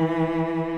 Música